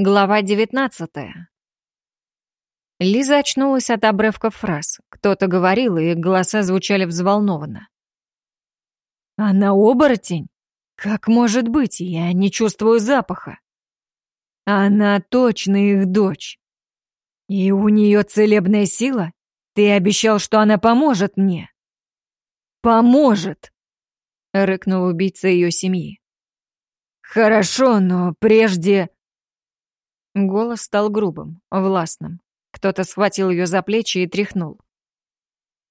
Глава 19 Лиза очнулась от обрывков фраз. Кто-то говорил, и голоса звучали взволнованно. «Она оборотень? Как может быть? Я не чувствую запаха». «Она точно их дочь. И у нее целебная сила? Ты обещал, что она поможет мне». «Поможет!» — рыкнул убийца ее семьи. «Хорошо, но прежде...» Голос стал грубым, властным. Кто-то схватил ее за плечи и тряхнул.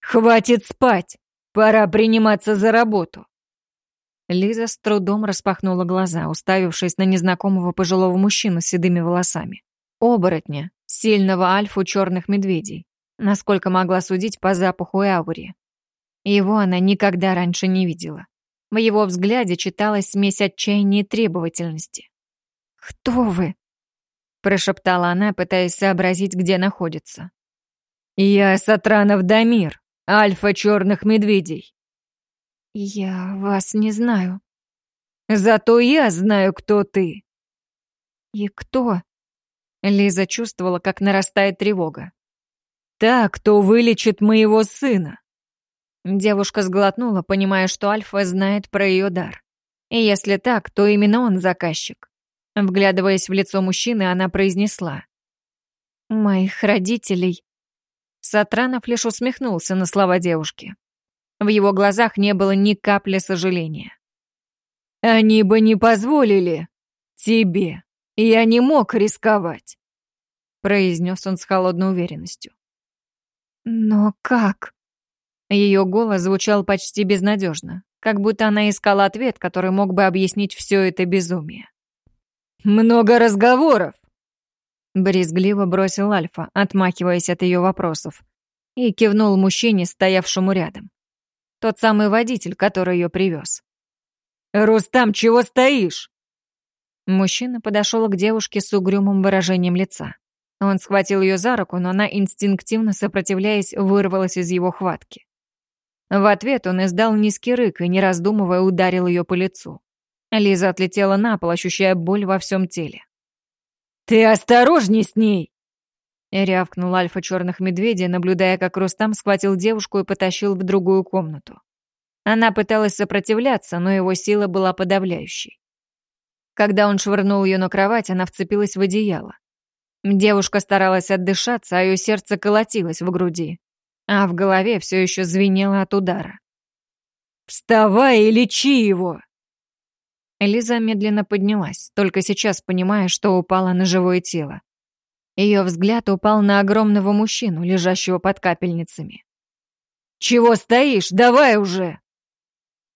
«Хватит спать! Пора приниматься за работу!» Лиза с трудом распахнула глаза, уставившись на незнакомого пожилого мужчину с седыми волосами. Оборотня, сильного альфу черных медведей, насколько могла судить по запаху и ауре. Его она никогда раньше не видела. В его взгляде читалась смесь отчаяния и требовательности. «Кто вы?» Прошептала она, пытаясь сообразить, где находится. «Я Сатранов Дамир, альфа черных медведей». «Я вас не знаю». «Зато я знаю, кто ты». «И кто?» Лиза чувствовала, как нарастает тревога. «Та, кто вылечит моего сына». Девушка сглотнула, понимая, что Альфа знает про ее дар. И если так, то именно он заказчик. Вглядываясь в лицо мужчины, она произнесла. «Моих родителей». Сатранов лишь усмехнулся на слова девушки. В его глазах не было ни капли сожаления. «Они бы не позволили тебе. Я не мог рисковать», произнес он с холодной уверенностью. «Но как?» Ее голос звучал почти безнадежно, как будто она искала ответ, который мог бы объяснить все это безумие. «Много разговоров!» Брезгливо бросил Альфа, отмахиваясь от ее вопросов, и кивнул мужчине, стоявшему рядом. Тот самый водитель, который ее привез. «Рустам, чего стоишь?» Мужчина подошел к девушке с угрюмым выражением лица. Он схватил ее за руку, но она, инстинктивно сопротивляясь, вырвалась из его хватки. В ответ он издал низкий рык и, не раздумывая, ударил ее по лицу. Лиза отлетела на пол, ощущая боль во всем теле. «Ты осторожней с ней!» Рявкнул альфа черных медведей, наблюдая, как Рустам схватил девушку и потащил в другую комнату. Она пыталась сопротивляться, но его сила была подавляющей. Когда он швырнул ее на кровать, она вцепилась в одеяло. Девушка старалась отдышаться, а ее сердце колотилось в груди, а в голове все еще звенело от удара. «Вставай и лечи его!» Лиза медленно поднялась, только сейчас понимая, что упала на живое тело. Ее взгляд упал на огромного мужчину, лежащего под капельницами. «Чего стоишь? Давай уже!»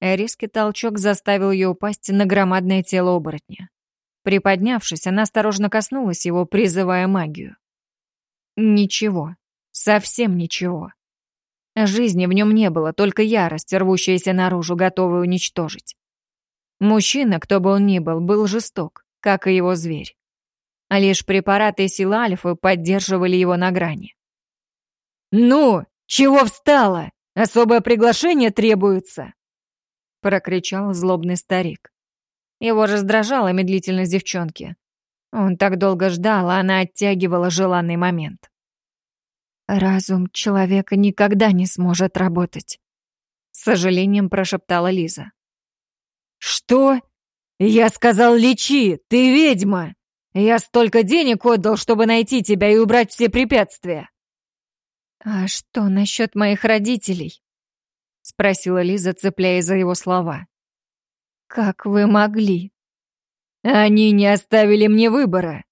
Резкий толчок заставил ее упасть на громадное тело оборотня. Приподнявшись, она осторожно коснулась его, призывая магию. Ничего. Совсем ничего. Жизни в нем не было, только ярость, рвущаяся наружу, готовая уничтожить. Мужчина, кто бы он ни был, был жесток, как и его зверь. А лишь препараты силы Альфы поддерживали его на грани. «Ну, чего встала? Особое приглашение требуется!» прокричал злобный старик. Его раздражала медлительность девчонки. Он так долго ждал, а она оттягивала желанный момент. «Разум человека никогда не сможет работать», — с сожалением прошептала Лиза. «Что? Я сказал, лечи! Ты ведьма! Я столько денег отдал, чтобы найти тебя и убрать все препятствия!» «А что насчет моих родителей?» — спросила Лиза, цепляясь за его слова. «Как вы могли?» «Они не оставили мне выбора.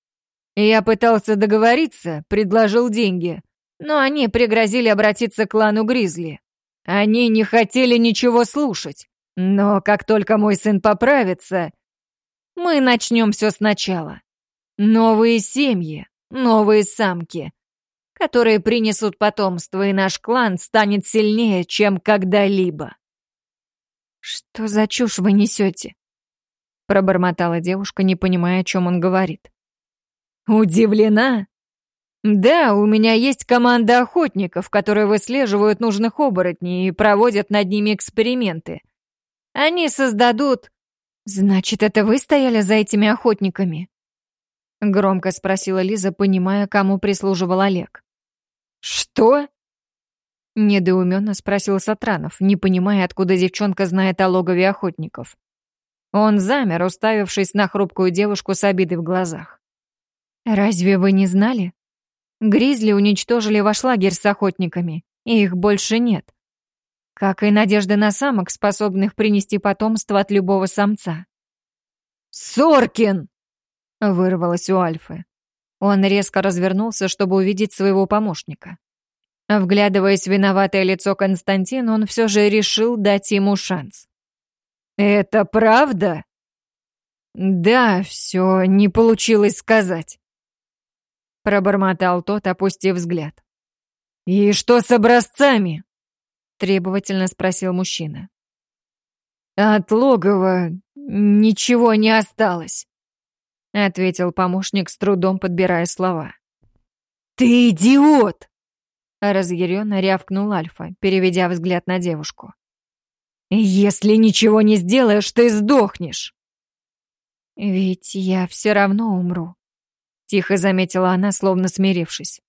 Я пытался договориться, предложил деньги, но они пригрозили обратиться к клану Гризли. Они не хотели ничего слушать. Но как только мой сын поправится, мы начнем все сначала. Новые семьи, новые самки, которые принесут потомство, и наш клан станет сильнее, чем когда-либо. «Что за чушь вы несете?» Пробормотала девушка, не понимая, о чем он говорит. «Удивлена?» «Да, у меня есть команда охотников, которые выслеживают нужных оборотней и проводят над ними эксперименты. Они создадут... Значит, это вы стояли за этими охотниками? — громко спросила Лиза, понимая, кому прислуживал Олег. «Что?» — недоуменно спросил Сатранов, не понимая, откуда девчонка знает о логове охотников. Он замер, уставившись на хрупкую девушку с обидой в глазах. «Разве вы не знали? Гризли уничтожили ваш лагерь с охотниками, и их больше нет. Как и надежды на самок, способных принести потомство от любого самца». «Соркин!» — вырвалось у Альфы. Он резко развернулся, чтобы увидеть своего помощника. Вглядываясь в виноватое лицо Константина, он все же решил дать ему шанс. «Это правда?» «Да, все не получилось сказать», — пробормотал тот, опустив взгляд. «И что с образцами?» — требовательно спросил мужчина. «От логова ничего не осталось», — ответил помощник, с трудом подбирая слова. «Ты идиот!» — разъяренно рявкнул Альфа, переведя взгляд на девушку. «Если ничего не сделаешь, ты сдохнешь!» «Ведь я все равно умру», — тихо заметила она, словно смирившись.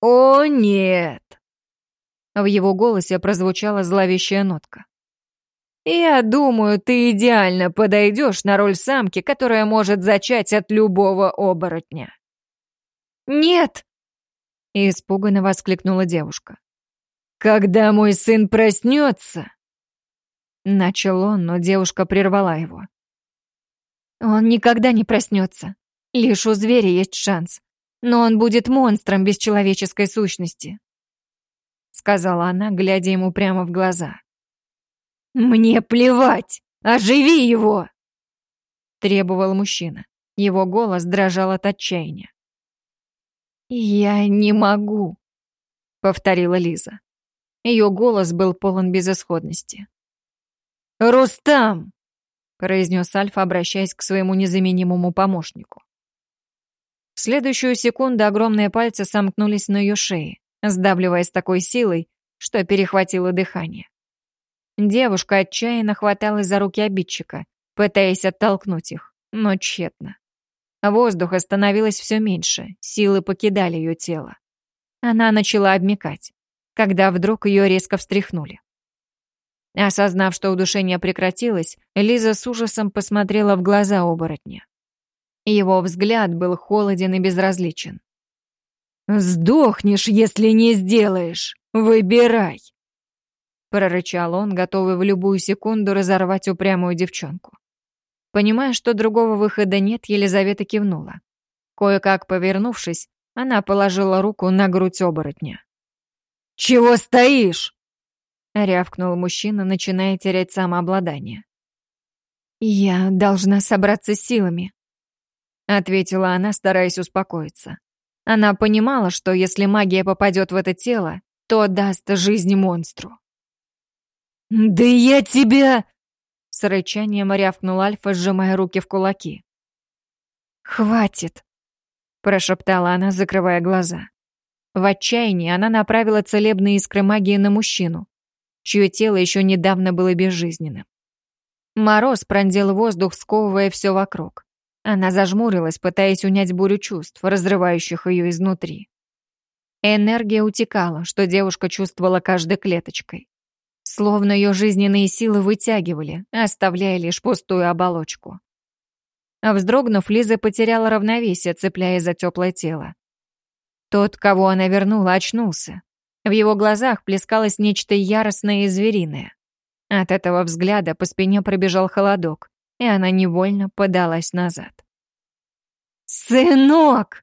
«О, нет!» В его голосе прозвучала зловещая нотка. «Я думаю, ты идеально подойдешь на роль самки, которая может зачать от любого оборотня». «Нет!» — испуганно воскликнула девушка. «Когда мой сын проснется, Начал он, но девушка прервала его. Он никогда не проснется. Лишь у зверя есть шанс. Но он будет монстром без человеческой сущности. Сказала она, глядя ему прямо в глаза. «Мне плевать! Оживи его!» Требовал мужчина. Его голос дрожал от отчаяния. «Я не могу», — повторила Лиза. Ее голос был полон безысходности. «Рустам!» — произнес Альфа, обращаясь к своему незаменимому помощнику. В следующую секунду огромные пальцы сомкнулись на ее шее, сдавливая с такой силой, что перехватило дыхание. Девушка отчаянно хваталась за руки обидчика, пытаясь оттолкнуть их, но тщетно. Воздуха становилось все меньше, силы покидали ее тело. Она начала обмекать, когда вдруг ее резко встряхнули. Осознав, что удушение прекратилось, Лиза с ужасом посмотрела в глаза оборотня. Его взгляд был холоден и безразличен. «Сдохнешь, если не сделаешь! Выбирай!» Прорычал он, готовый в любую секунду разорвать упрямую девчонку. Понимая, что другого выхода нет, Елизавета кивнула. Кое-как повернувшись, она положила руку на грудь оборотня. «Чего стоишь?» — рявкнул мужчина, начиная терять самообладание. «Я должна собраться силами», — ответила она, стараясь успокоиться. Она понимала, что если магия попадет в это тело, то даст жизнь монстру. «Да я тебя...» С рычанием рявкнул Альфа, сжимая руки в кулаки. «Хватит», — прошептала она, закрывая глаза. В отчаянии она направила целебные искры магии на мужчину, чье тело еще недавно было безжизненным. Мороз пронзил воздух, сковывая все вокруг. Она зажмурилась, пытаясь унять бурю чувств, разрывающих ее изнутри. Энергия утекала, что девушка чувствовала каждой клеточкой. Словно ее жизненные силы вытягивали, оставляя лишь пустую оболочку. Вздрогнув, Лиза потеряла равновесие, цепляясь за теплое тело. Тот, кого она вернула, очнулся. В его глазах плескалось нечто яростное и звериное. От этого взгляда по спине пробежал холодок, и она невольно подалась назад. «Сынок!»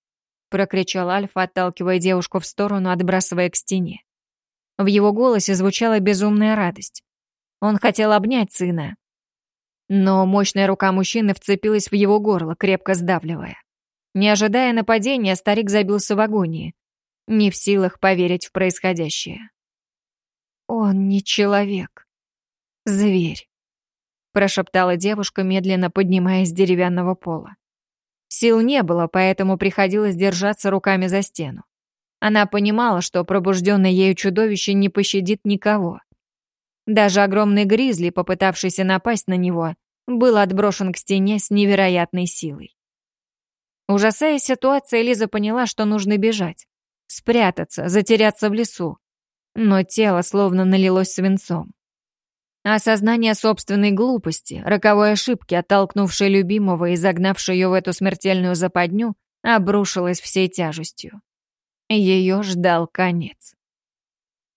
— прокричал Альфа, отталкивая девушку в сторону, отбрасывая к стене. В его голосе звучала безумная радость. Он хотел обнять сына. Но мощная рука мужчины вцепилась в его горло, крепко сдавливая. Не ожидая нападения, старик забился в агонии, не в силах поверить в происходящее. «Он не человек. Зверь», — прошептала девушка, медленно поднимаясь с деревянного пола. Сил не было, поэтому приходилось держаться руками за стену. Она понимала, что пробужденное ею чудовище не пощадит никого. Даже огромный гризли, попытавшийся напасть на него, был отброшен к стене с невероятной силой. Ужасая ситуация, Лиза поняла, что нужно бежать, спрятаться, затеряться в лесу. Но тело словно налилось свинцом. Осознание собственной глупости, роковой ошибки, оттолкнувшей любимого и загнавшей ее в эту смертельную западню, обрушилось всей тяжестью. Ее ждал конец.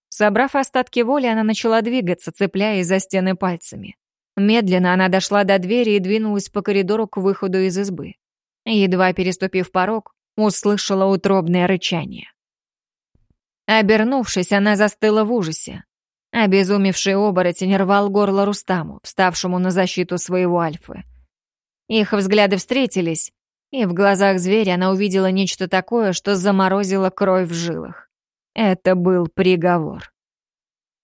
Собрав остатки воли, она начала двигаться, цепляясь за стены пальцами. Медленно она дошла до двери и двинулась по коридору к выходу из избы. Едва переступив порог, услышала утробное рычание. Обернувшись, она застыла в ужасе. Обезумевший оборотень рвал горло Рустаму, вставшему на защиту своего Альфы. Их взгляды встретились, и в глазах зверя она увидела нечто такое, что заморозило кровь в жилах. Это был приговор.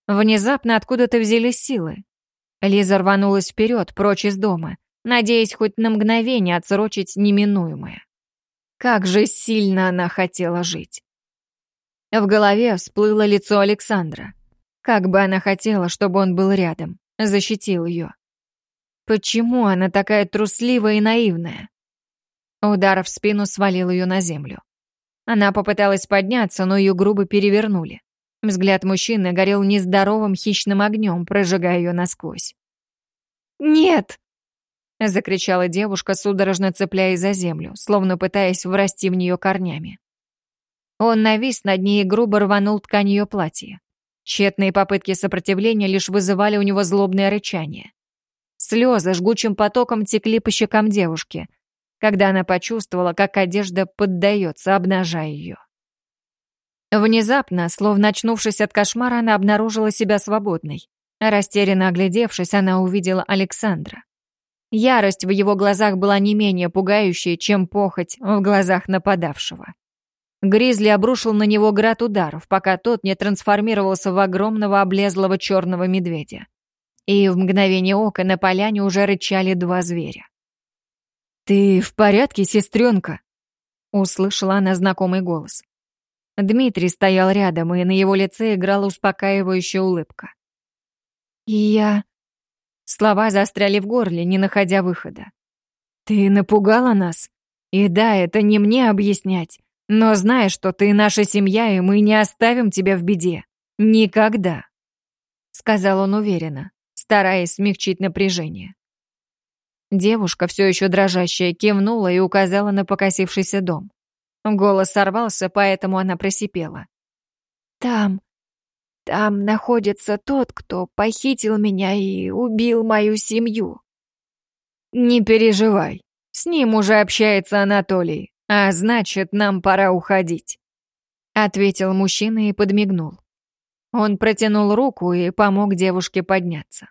Внезапно откуда-то взялись силы. Лиза рванулась вперед, прочь из дома, надеясь хоть на мгновение отсрочить неминуемое. Как же сильно она хотела жить. В голове всплыло лицо Александра. Как бы она хотела, чтобы он был рядом, защитил ее. Почему она такая трусливая и наивная? Удар в спину свалил ее на землю. Она попыталась подняться, но ее грубо перевернули. Взгляд мужчины горел нездоровым хищным огнем, прожигая ее насквозь. «Нет!» — закричала девушка, судорожно цепляясь за землю, словно пытаясь врасти в нее корнями. Он навис над ней и грубо рванул ткань ее платья. Тщетные попытки сопротивления лишь вызывали у него злобное рычание. Слезы жгучим потоком текли по щекам девушки, когда она почувствовала, как одежда поддается, обнажая ее. Внезапно, словно очнувшись от кошмара, она обнаружила себя свободной. Растерянно оглядевшись, она увидела Александра. Ярость в его глазах была не менее пугающей, чем похоть в глазах нападавшего. Гризли обрушил на него град ударов, пока тот не трансформировался в огромного облезлого черного медведя. И в мгновение ока на поляне уже рычали два зверя. «Ты в порядке, сестренка?» Услышала она знакомый голос. Дмитрий стоял рядом, и на его лице играла успокаивающая улыбка. «Я...» Слова застряли в горле, не находя выхода. «Ты напугала нас? И да, это не мне объяснять, но знай, что ты наша семья, и мы не оставим тебя в беде. Никогда!» Сказал он уверенно, стараясь смягчить напряжение. Девушка, все еще дрожащая, кивнула и указала на покосившийся дом. Голос сорвался, поэтому она просипела. «Там, там находится тот, кто похитил меня и убил мою семью». «Не переживай, с ним уже общается Анатолий, а значит, нам пора уходить», — ответил мужчина и подмигнул. Он протянул руку и помог девушке подняться.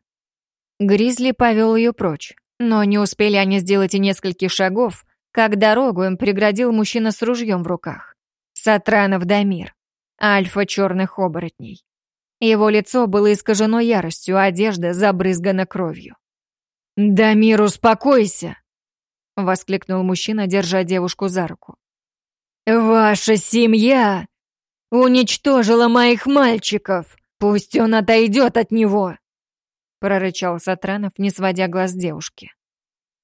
Гризли повел ее прочь, но не успели они сделать и нескольких шагов, как дорогу им преградил мужчина с ружьем в руках. Сатранов Дамир, альфа черных оборотней. Его лицо было искажено яростью, а одежда забрызгана кровью. «Дамир, успокойся!» — воскликнул мужчина, держа девушку за руку. «Ваша семья уничтожила моих мальчиков! Пусть он отойдет от него!» прорычал Сатранов, не сводя глаз девушки.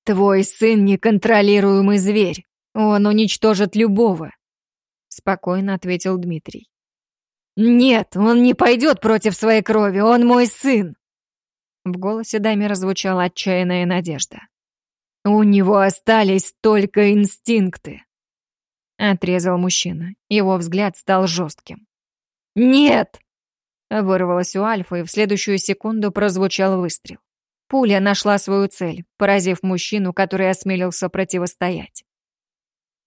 «Твой сын — неконтролируемый зверь. Он уничтожит любого», — спокойно ответил Дмитрий. «Нет, он не пойдет против своей крови, он мой сын!» В голосе Дамира звучала отчаянная надежда. «У него остались только инстинкты», — отрезал мужчина. Его взгляд стал жестким. «Нет!» Вырвалось у Альфа, и в следующую секунду прозвучал выстрел. Пуля нашла свою цель, поразив мужчину, который осмелился противостоять.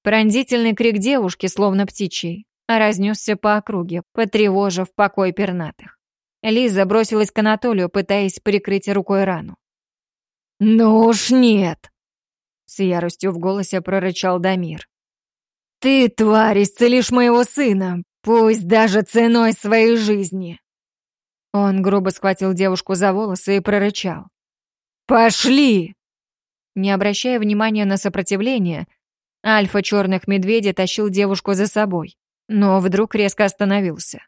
Пронзительный крик девушки, словно птичий, разнесся по округе, потревожив покой пернатых. Лиза бросилась к Анатолию, пытаясь прикрыть рукой рану. «Ну уж нет!» С яростью в голосе прорычал Дамир. «Ты, тварь, исцелишь моего сына, пусть даже ценой своей жизни!» Он грубо схватил девушку за волосы и прорычал. «Пошли!» Не обращая внимания на сопротивление, альфа черных медведей тащил девушку за собой, но вдруг резко остановился.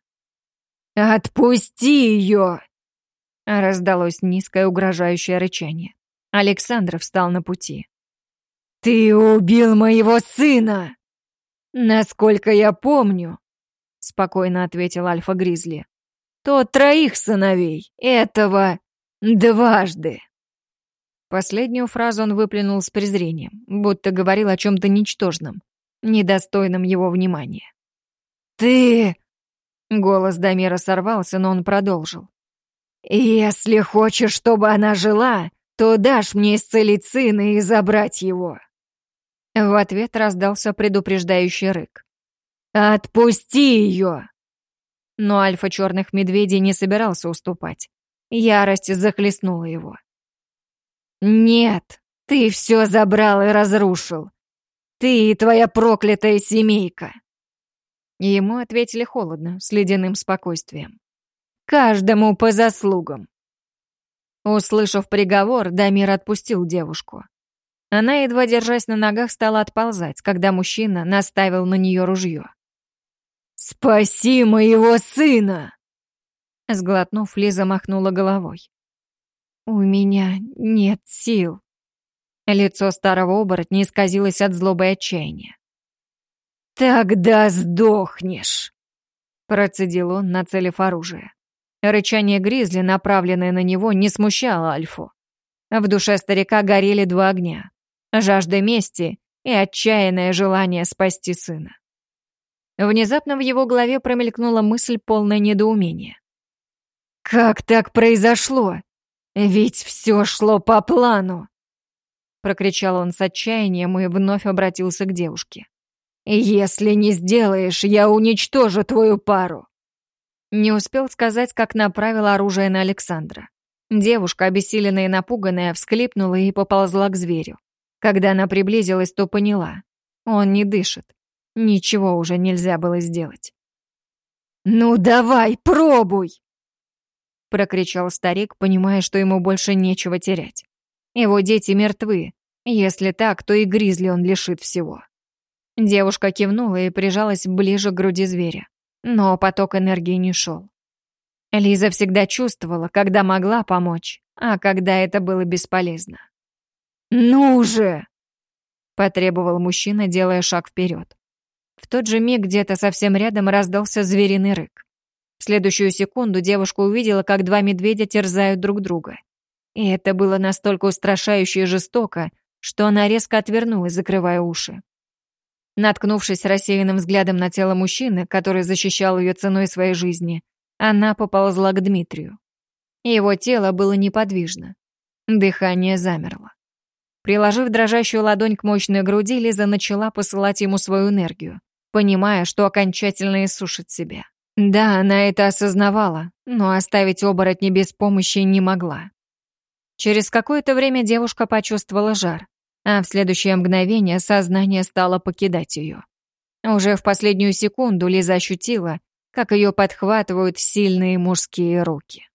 «Отпусти ее!» Раздалось низкое угрожающее рычание. Александр встал на пути. «Ты убил моего сына!» «Насколько я помню», — спокойно ответил Альфа-Гризли, «то троих сыновей, этого дважды». Последнюю фразу он выплюнул с презрением, будто говорил о чем-то ничтожном, недостойном его внимания. «Ты...» — голос Дамира сорвался, но он продолжил. «Если хочешь, чтобы она жила, то дашь мне исцелить сына и забрать его». В ответ раздался предупреждающий рык. «Отпусти ее!» Но альфа черных медведей не собирался уступать. Ярость захлестнула его. «Нет, ты все забрал и разрушил. Ты и твоя проклятая семейка!» Ему ответили холодно, с ледяным спокойствием. Каждому по заслугам. Услышав приговор, Дамир отпустил девушку. Она, едва держась на ногах, стала отползать, когда мужчина наставил на нее ружье. «Спаси моего сына!» Сглотнув, Лиза махнула головой. «У меня нет сил». Лицо старого оборотня исказилось от злобы и отчаяния. «Тогда сдохнешь!» Процедил он, нацелив оружие. Рычание гризли, направленное на него, не смущало Альфу. В душе старика горели два огня. Жажда мести и отчаянное желание спасти сына. Внезапно в его голове промелькнула мысль полное недоумения. «Как так произошло? Ведь все шло по плану!» Прокричал он с отчаянием и вновь обратился к девушке. «Если не сделаешь, я уничтожу твою пару!» Не успел сказать, как направил оружие на Александра. Девушка, обессиленная и напуганная, всклипнула и поползла к зверю. Когда она приблизилась, то поняла. Он не дышит. Ничего уже нельзя было сделать. «Ну давай, пробуй!» Прокричал старик, понимая, что ему больше нечего терять. Его дети мертвы. Если так, то и гризли он лишит всего. Девушка кивнула и прижалась ближе к груди зверя но поток энергии не шел. Лиза всегда чувствовала, когда могла помочь, а когда это было бесполезно. «Ну же!» — потребовал мужчина, делая шаг вперед. В тот же миг где-то совсем рядом раздался звериный рык. В следующую секунду девушка увидела, как два медведя терзают друг друга. И это было настолько устрашающе и жестоко, что она резко отвернулась, закрывая уши. Наткнувшись рассеянным взглядом на тело мужчины, который защищал ее ценой своей жизни, она поползла к Дмитрию. Его тело было неподвижно. Дыхание замерло. Приложив дрожащую ладонь к мощной груди, Лиза начала посылать ему свою энергию, понимая, что окончательно иссушит себя. Да, она это осознавала, но оставить оборотни без помощи не могла. Через какое-то время девушка почувствовала жар, а в следующее мгновение сознание стало покидать ее. Уже в последнюю секунду Лиза ощутила, как ее подхватывают сильные мужские руки.